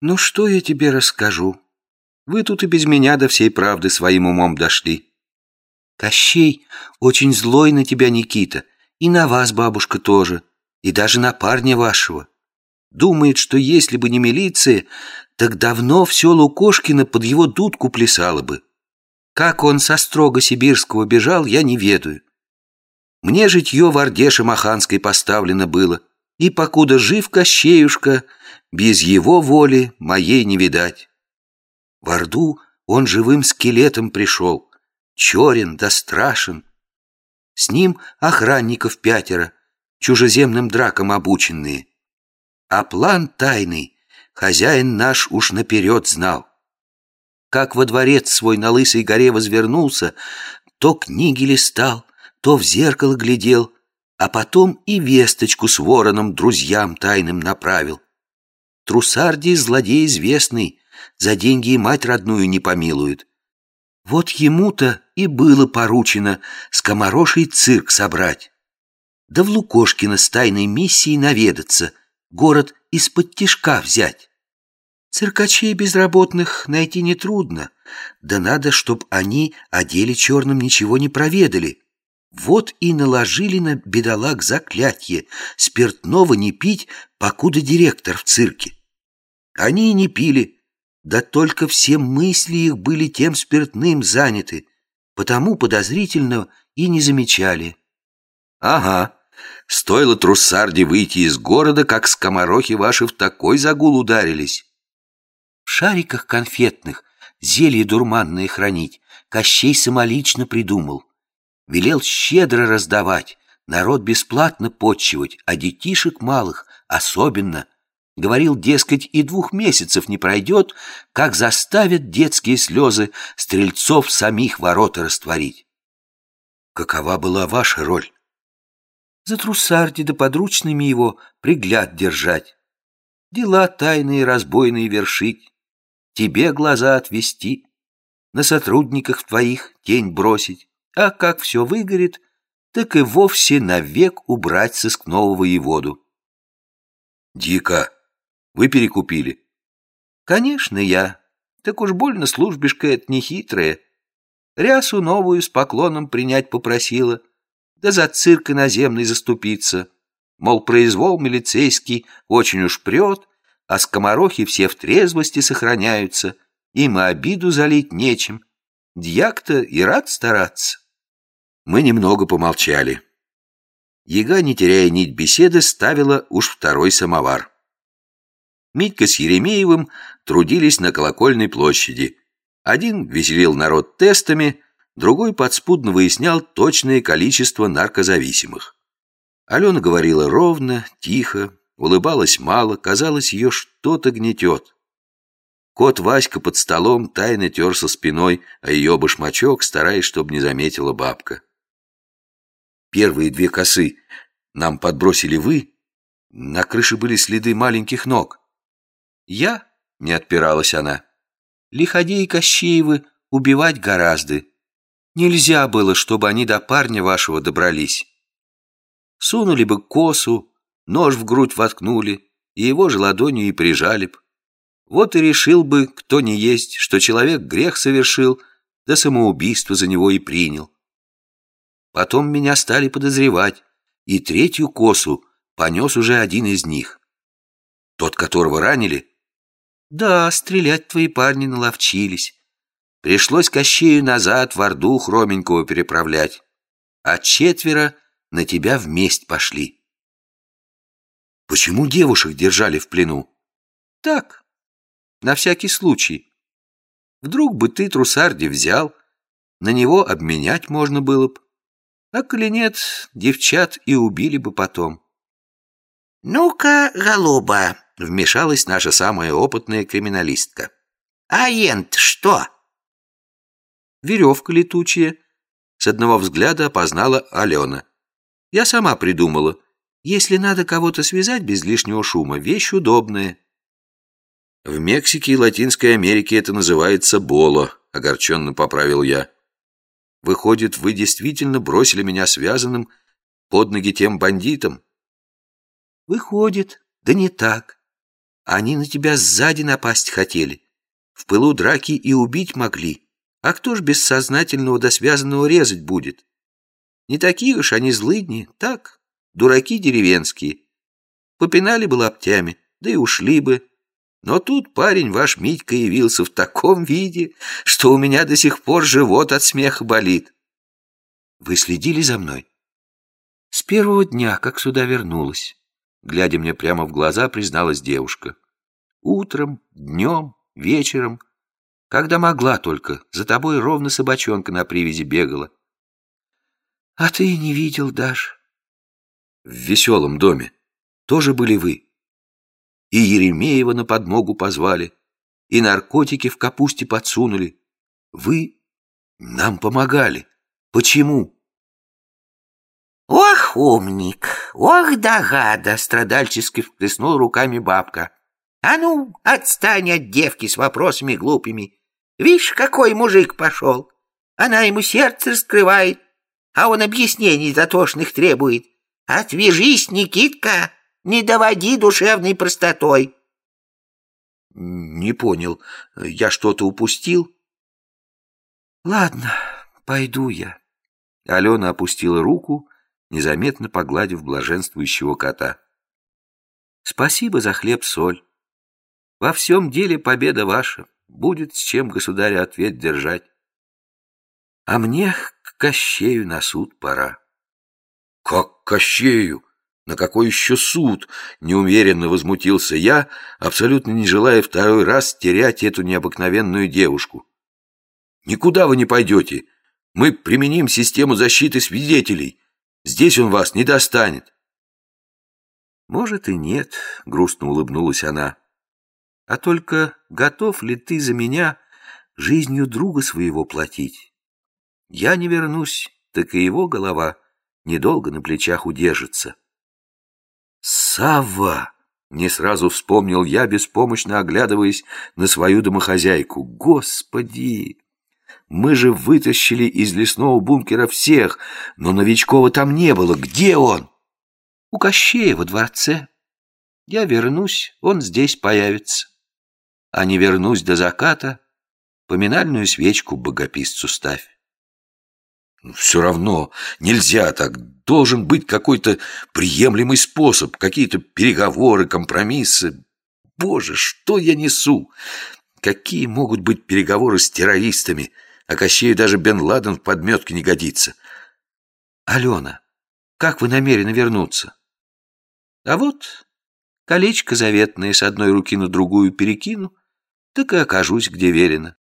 Ну что я тебе расскажу? Вы тут и без меня до всей правды своим умом дошли. Кощей очень злой на тебя, Никита, и на вас, бабушка, тоже, и даже на парня вашего. Думает, что если бы не милиция, так давно все Лукошкина под его дудку плясало бы. Как он со строго сибирского бежал, я не ведаю. Мне житье в Орде Шамаханской поставлено было, и покуда жив Кощеюшка, без его воли моей не видать. В Орду он живым скелетом пришел, черен да страшен. С ним охранников пятеро, чужеземным дракам обученные. А план тайный хозяин наш уж наперед знал. Как во дворец свой на Лысой горе возвернулся, то книги листал, то в зеркало глядел, а потом и весточку с вороном друзьям тайным направил. Трусардий злодей известный, за деньги и мать родную не помилует. Вот ему-то и было поручено скомороший цирк собрать. Да в Лукошкино с тайной миссией наведаться, город из-под тишка взять. Циркачей безработных найти нетрудно, да надо, чтоб они о деле черном ничего не проведали. Вот и наложили на бедолаг заклятие спиртного не пить, покуда директор в цирке. Они не пили, да только все мысли их были тем спиртным заняты, потому подозрительно и не замечали. Ага, стоило Труссарде выйти из города, как скоморохи ваши в такой загул ударились. В шариках конфетных зелье дурманное хранить Кощей самолично придумал. Велел щедро раздавать, народ бесплатно подчивать, а детишек малых особенно – Говорил, дескать, и двух месяцев не пройдет, как заставят детские слезы стрельцов самих ворота растворить. Какова была ваша роль? За трусарди да подручными его пригляд держать. Дела тайные разбойные вершить, тебе глаза отвести, на сотрудниках твоих тень бросить, а как все выгорит, так и вовсе навек убрать сыскного воеводу. Дико, вы перекупили. Конечно, я. Так уж больно службишка это нехитрая. Рясу новую с поклоном принять попросила, да за цирк наземный заступиться. Мол, произвол милицейский очень уж прет, а скоморохи все в трезвости сохраняются, им и обиду залить нечем. Дьяк-то и рад стараться. Мы немного помолчали. Яга, не теряя нить беседы, ставила уж второй самовар. Митька с Еремеевым трудились на колокольной площади. Один веселил народ тестами, другой подспудно выяснял точное количество наркозависимых. Алена говорила ровно, тихо, улыбалась мало, казалось, ее что-то гнетет. Кот Васька под столом тайно терся спиной, а ее башмачок, стараясь, чтобы не заметила бабка. Первые две косы нам подбросили вы, на крыше были следы маленьких ног. «Я?» — не отпиралась она. «Лиходеи Кощеевы убивать гораздо. Нельзя было, чтобы они до парня вашего добрались. Сунули бы косу, нож в грудь воткнули, и его же ладонью и прижали б. Вот и решил бы, кто не есть, что человек грех совершил, да самоубийство за него и принял. Потом меня стали подозревать, и третью косу понес уже один из них. Тот, которого ранили, да, стрелять твои парни наловчились. Пришлось Кощею назад в Орду Хроменького переправлять. А четверо на тебя вместе пошли. Почему девушек держали в плену? Так, на всякий случай. Вдруг бы ты трусарди взял, на него обменять можно было бы. А коли нет, девчат и убили бы потом. «Ну-ка, голуба!» — вмешалась наша самая опытная криминалистка. «А ент что?» «Веревка летучая», — с одного взгляда опознала Алена. «Я сама придумала. Если надо кого-то связать без лишнего шума, вещь удобная». «В Мексике и Латинской Америке это называется боло», — огорченно поправил я. «Выходит, вы действительно бросили меня связанным под ноги тем бандитам?» Выходит, да не так. Они на тебя сзади напасть хотели. В пылу драки и убить могли. А кто ж бессознательного до связанного резать будет? Не такие уж они злыдни, так, дураки деревенские. Попинали бы лаптями, да и ушли бы. Но тут парень ваш Митька явился в таком виде, что у меня до сих пор живот от смеха болит. Вы следили за мной? С первого дня, как сюда вернулась. Глядя мне прямо в глаза, призналась девушка. Утром, днем, вечером, когда могла только, за тобой ровно собачонка на привязи бегала. А ты не видел даже. В веселом доме тоже были вы. И Еремеева на подмогу позвали, и наркотики в капусте подсунули. Вы нам помогали. Почему? Ох, умник, ох, догада, страдальчески всплеснул руками бабка. А ну, отстань от девки с вопросами глупыми. Видишь, какой мужик пошел. Она ему сердце раскрывает, а он объяснений затошных требует. Отвяжись, Никитка, не доводи душевной простотой. Не понял, я что-то упустил? Ладно, пойду я. Алена опустила руку, незаметно погладив блаженствующего кота. Спасибо за хлеб-соль. Во всем деле победа ваша. Будет с чем государя ответ держать. А мне к Кощею на суд пора. Как Кощею? На какой еще суд? Неумеренно возмутился я, абсолютно не желая второй раз терять эту необыкновенную девушку. Никуда вы не пойдете. Мы применим систему защиты свидетелей. Здесь он вас не достанет. Может и нет, грустно улыбнулась она. А только готов ли ты за меня жизнью друга своего платить? Я не вернусь, так и его голова недолго на плечах удержится. Сава! Не сразу вспомнил я, беспомощно оглядываясь на свою домохозяйку. Господи! Мы же вытащили из лесного бункера всех, но Новичкова там не было. Где он? У Кощея во дворце. Я вернусь, он здесь появится а не вернусь до заката, поминальную свечку богописцу ставь. Ну, все равно нельзя так. Должен быть какой-то приемлемый способ, какие-то переговоры, компромиссы. Боже, что я несу? Какие могут быть переговоры с террористами? А Кощею даже Бен Ладен в подметке не годится. Алена, как вы намерены вернуться? А вот колечко заветное с одной руки на другую перекину, так и окажусь, где велено.